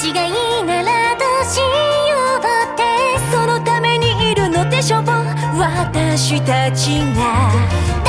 違いならどうしようってそのためにいるのでしょう。私たちが。